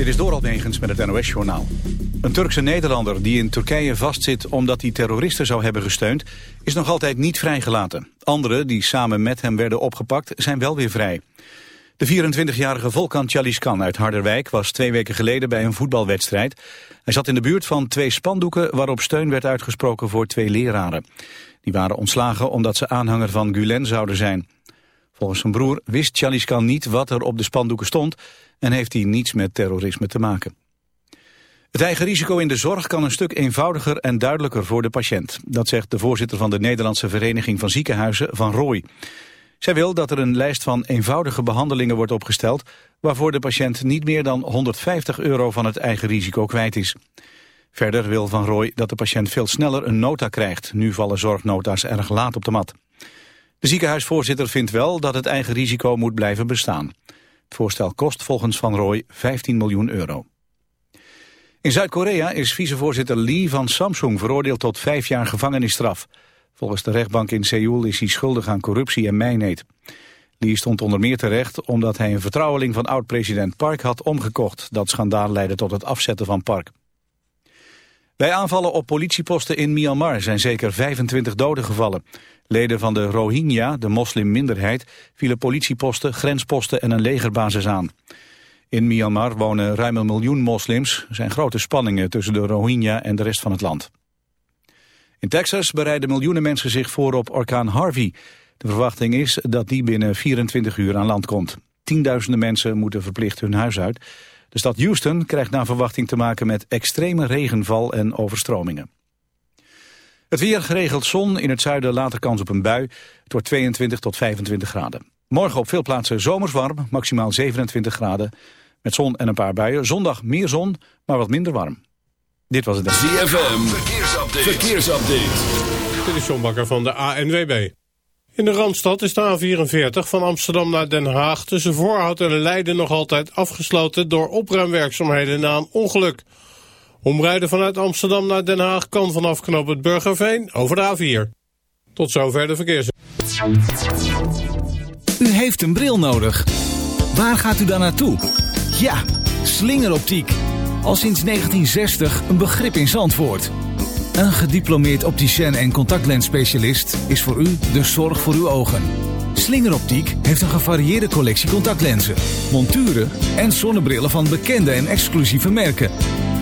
Dit is Doral Negens met het NOS-journaal. Een Turkse Nederlander die in Turkije vastzit omdat hij terroristen zou hebben gesteund... is nog altijd niet vrijgelaten. Anderen die samen met hem werden opgepakt zijn wel weer vrij. De 24-jarige Volkan Chaliskan uit Harderwijk was twee weken geleden bij een voetbalwedstrijd. Hij zat in de buurt van twee spandoeken waarop steun werd uitgesproken voor twee leraren. Die waren ontslagen omdat ze aanhanger van Gulen zouden zijn. Volgens zijn broer wist Chaliskan niet wat er op de spandoeken stond en heeft hij niets met terrorisme te maken. Het eigen risico in de zorg kan een stuk eenvoudiger en duidelijker voor de patiënt. Dat zegt de voorzitter van de Nederlandse Vereniging van Ziekenhuizen, Van Rooij. Zij wil dat er een lijst van eenvoudige behandelingen wordt opgesteld... waarvoor de patiënt niet meer dan 150 euro van het eigen risico kwijt is. Verder wil Van Rooij dat de patiënt veel sneller een nota krijgt. Nu vallen zorgnota's erg laat op de mat. De ziekenhuisvoorzitter vindt wel dat het eigen risico moet blijven bestaan. Het voorstel kost volgens Van Rooij 15 miljoen euro. In Zuid-Korea is vicevoorzitter Lee van Samsung veroordeeld tot vijf jaar gevangenisstraf. Volgens de rechtbank in Seoul is hij schuldig aan corruptie en mijnheid. Lee stond onder meer terecht omdat hij een vertrouweling van oud-president Park had omgekocht. Dat schandaal leidde tot het afzetten van Park. Bij aanvallen op politieposten in Myanmar zijn zeker 25 doden gevallen. Leden van de Rohingya, de moslimminderheid, vielen politieposten, grensposten en een legerbasis aan. In Myanmar wonen ruim een miljoen moslims. Er zijn grote spanningen tussen de Rohingya en de rest van het land. In Texas bereiden miljoenen mensen zich voor op orkaan Harvey. De verwachting is dat die binnen 24 uur aan land komt. Tienduizenden mensen moeten verplicht hun huis uit. De stad Houston krijgt naar verwachting te maken met extreme regenval en overstromingen. Het weer geregeld zon, in het zuiden later kans op een bui. Het wordt 22 tot 25 graden. Morgen op veel plaatsen zomers warm, maximaal 27 graden. Met zon en een paar buien. Zondag meer zon, maar wat minder warm. Dit was het. ZFM, verkeersupdate. verkeersupdate. Dit is John Bakker van de ANWB. In de Randstad is de A44 van Amsterdam naar Den Haag... tussen Voorhout en Leiden nog altijd afgesloten... door opruimwerkzaamheden na een ongeluk. Omrijden vanuit Amsterdam naar Den Haag kan vanaf knoop het Burgerveen over de A4. Tot zover de verkeers. U heeft een bril nodig. Waar gaat u dan naartoe? Ja, slingeroptiek. Al sinds 1960 een begrip in Zandvoort. Een gediplomeerd opticien en contactlensspecialist is voor u de zorg voor uw ogen. Slingeroptiek heeft een gevarieerde collectie contactlenzen, monturen en zonnebrillen van bekende en exclusieve merken.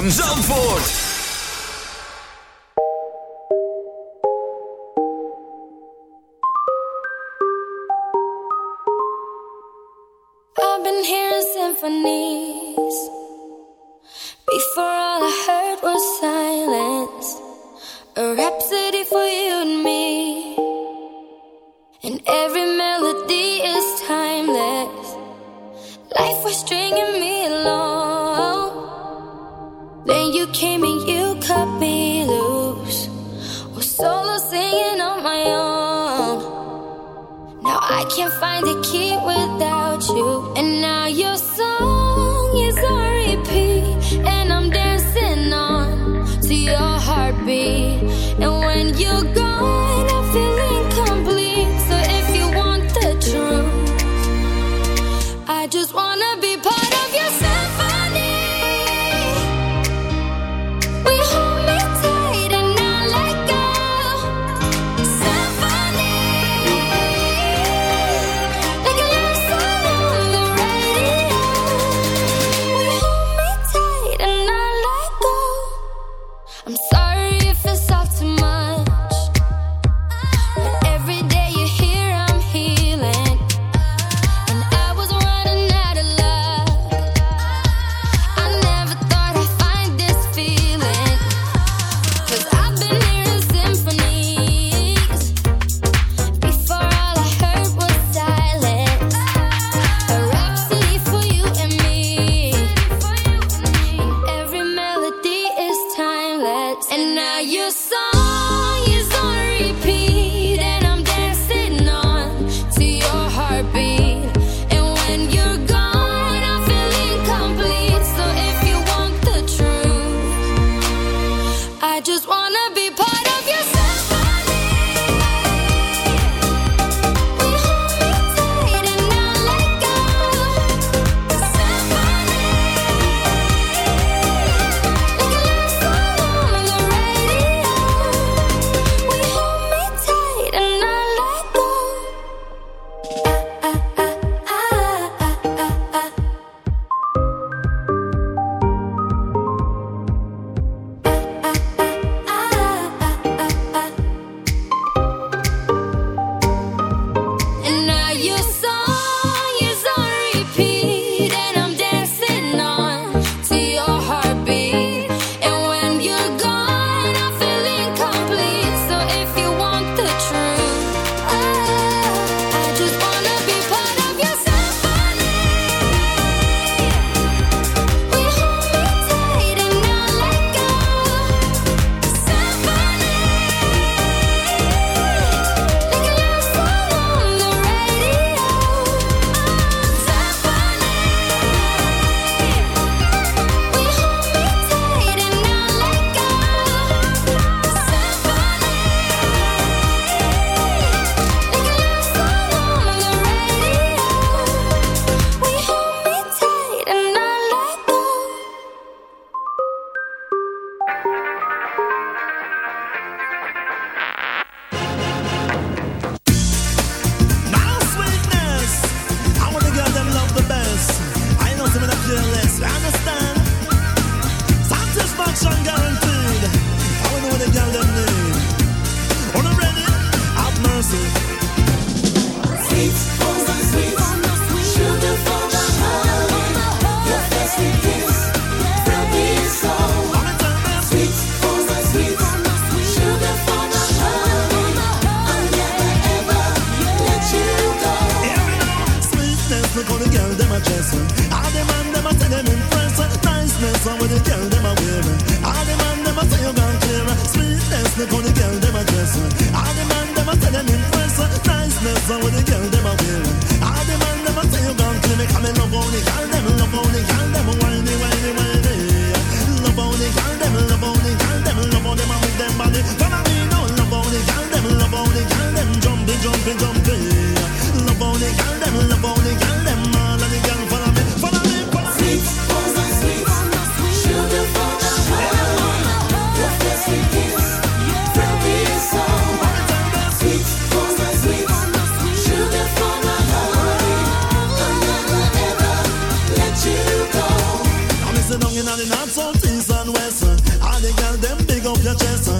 ZFM Zandvoort. I'm sorry Just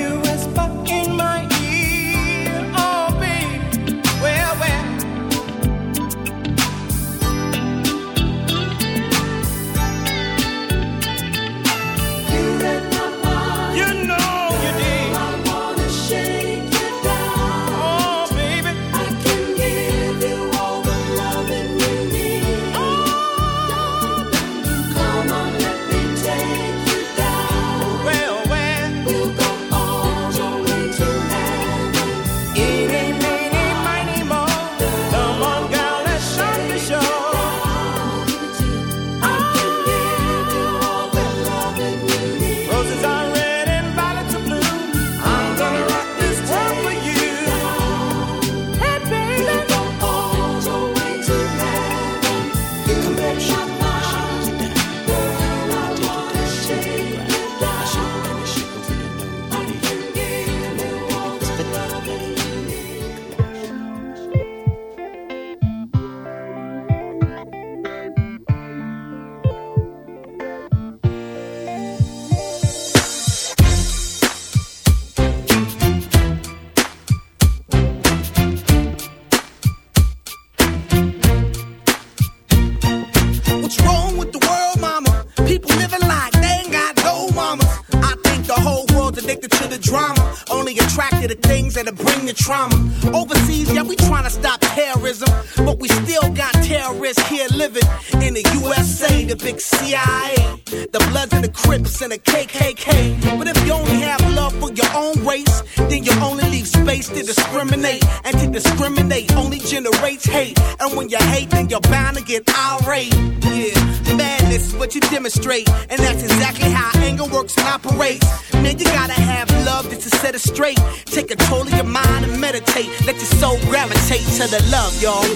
y'all,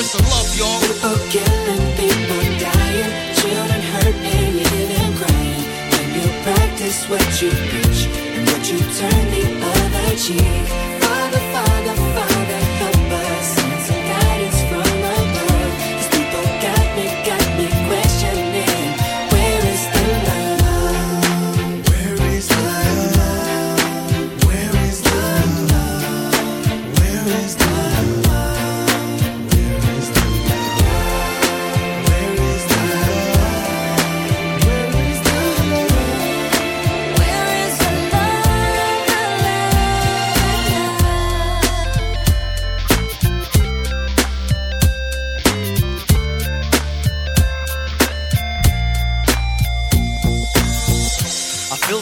Where's the love, y'all? People killing, people dying, children hurt and crying. When you practice what you preach and what you turn the other cheek. Father, Father,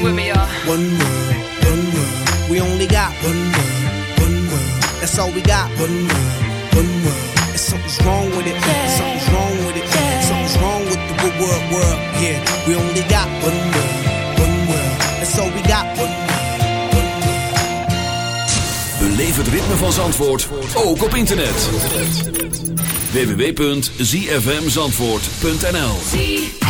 Sing with me, y'all. One world, one world. We only got one world, one world. That's all we got. One world, one world. And something's wrong with it. Something's wrong with it. Something's wrong with the good world, world. Yeah, we only got one world, one world. That's all we got. One world. Beleef het ritme van Zandvoort, ook op internet. www.zfmzandvoort.nl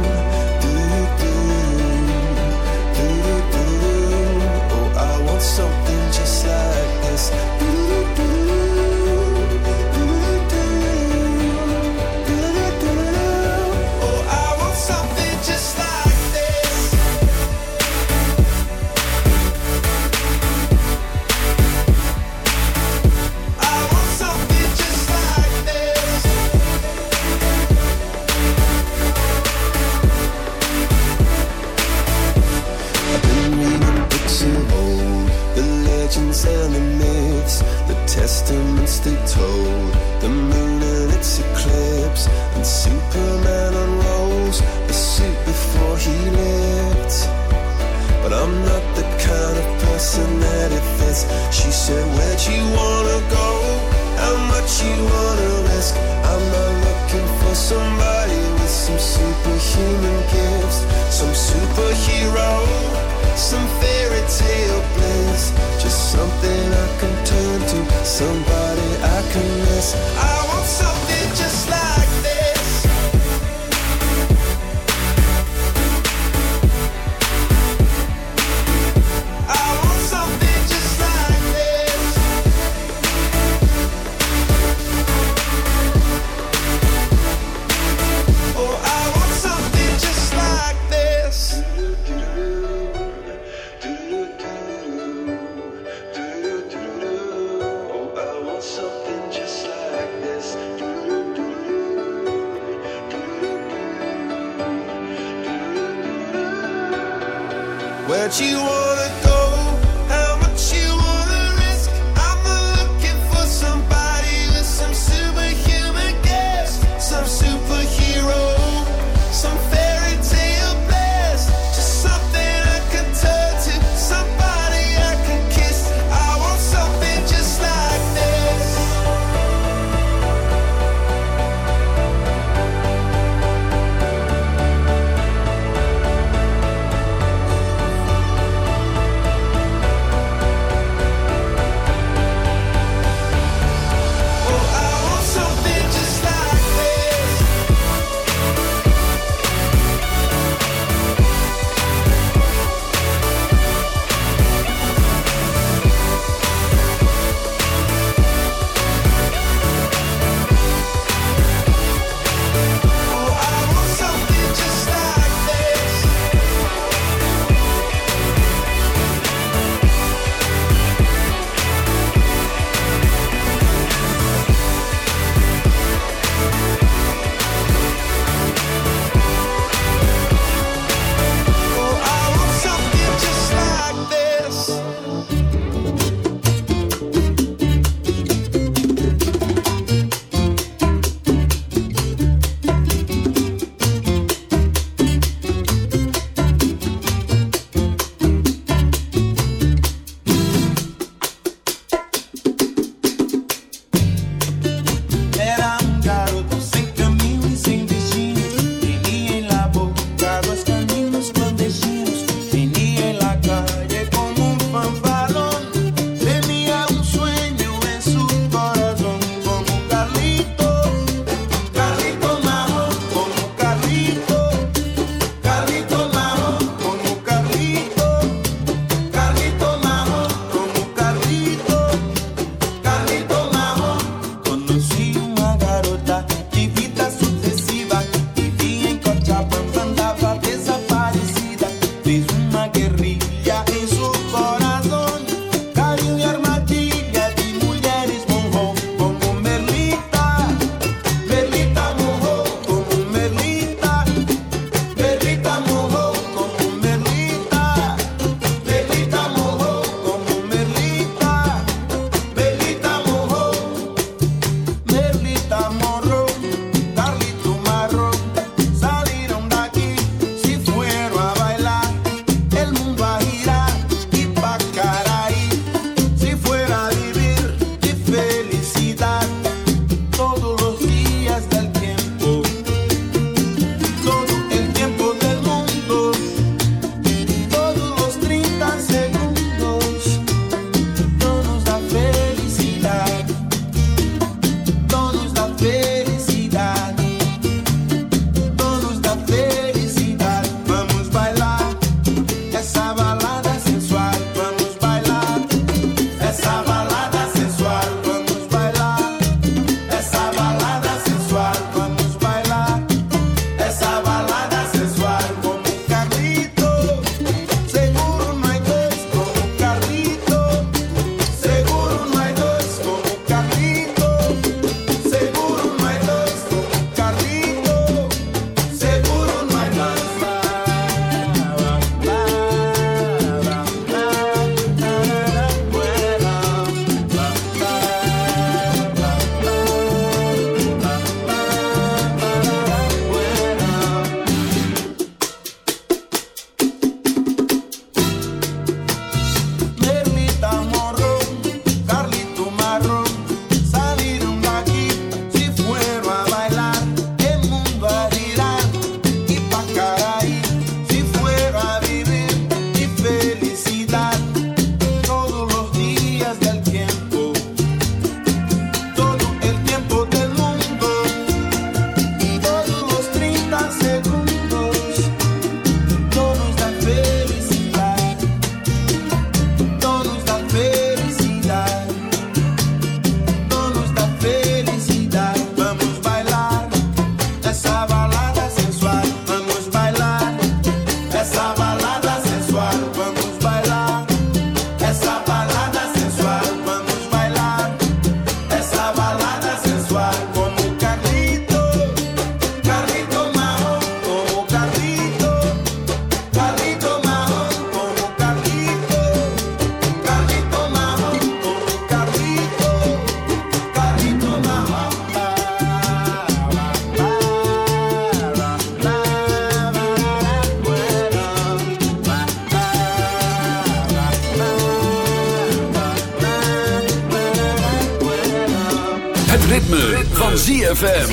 ZFM.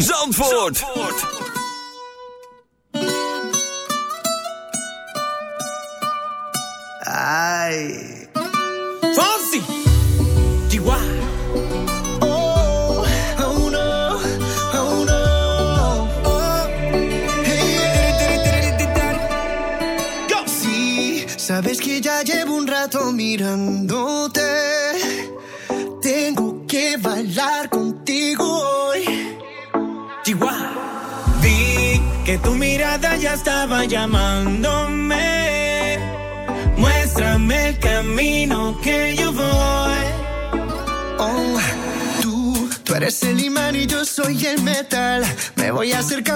Zandvoort.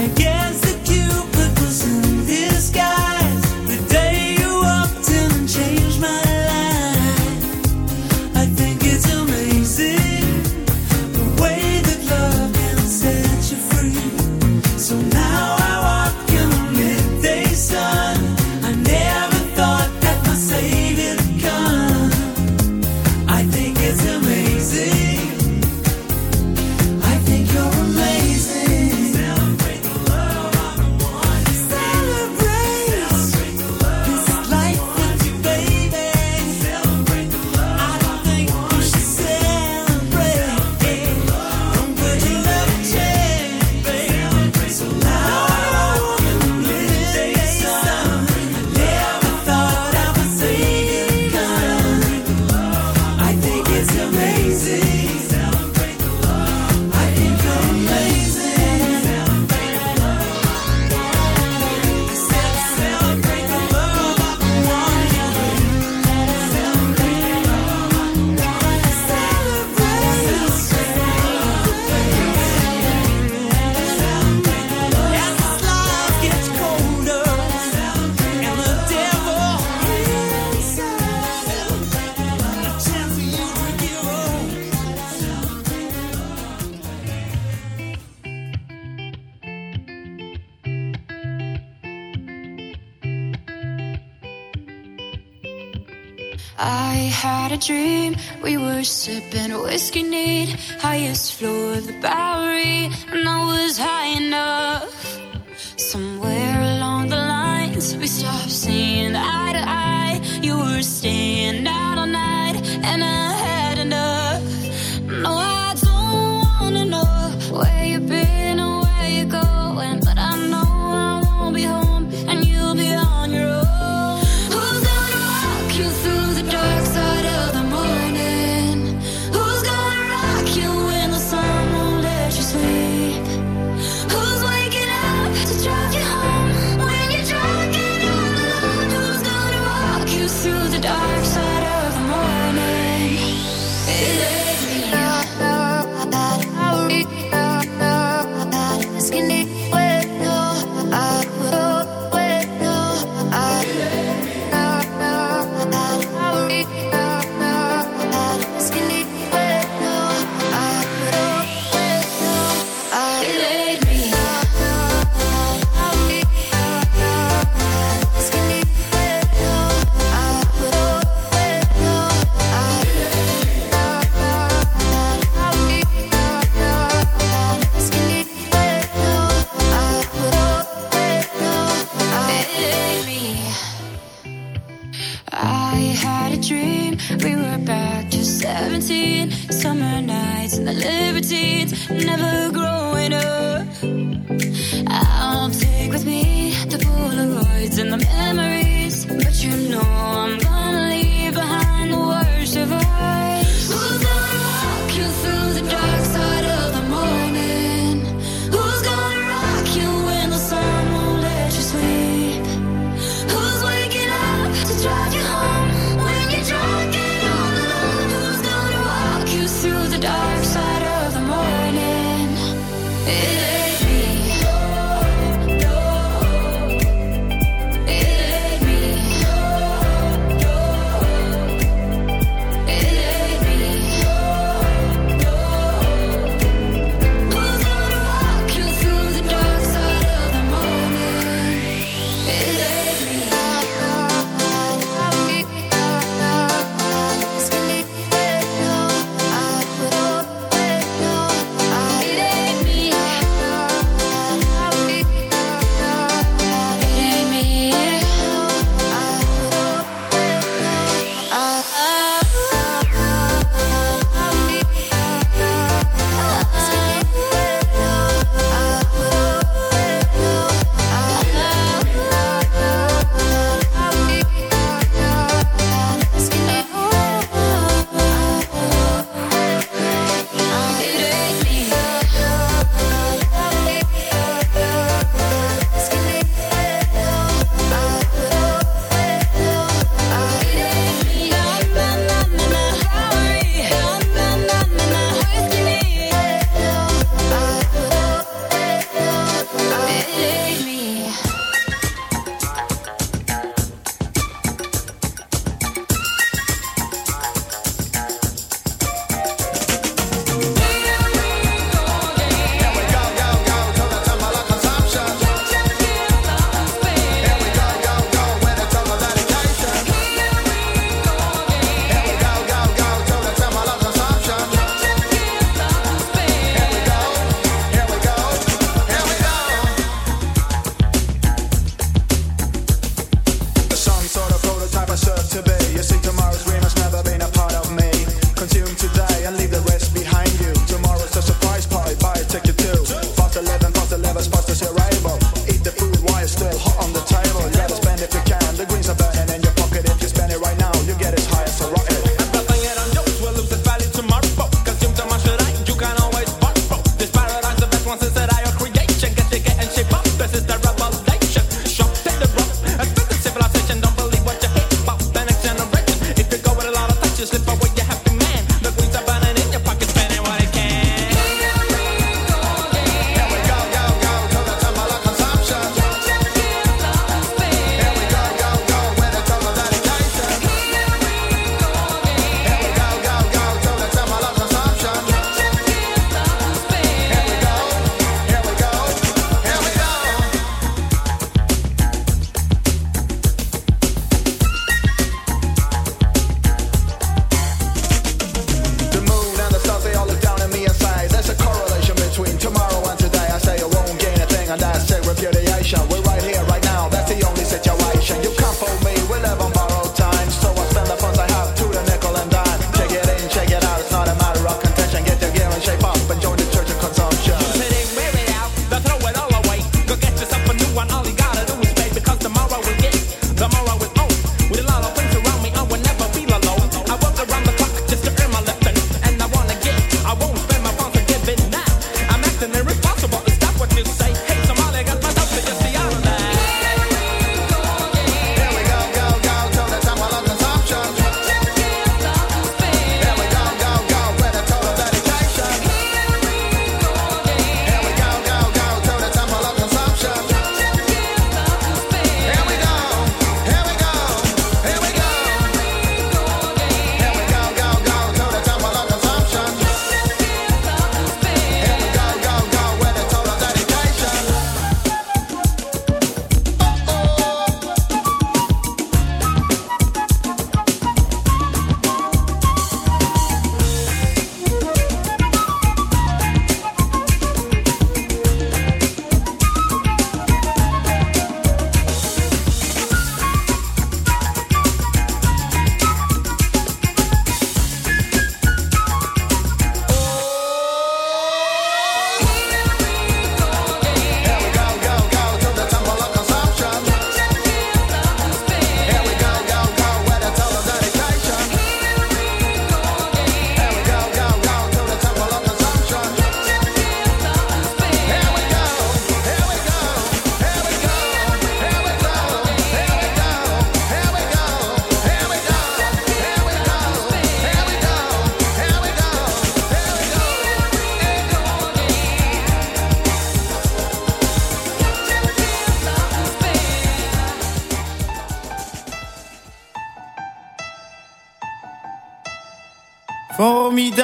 I get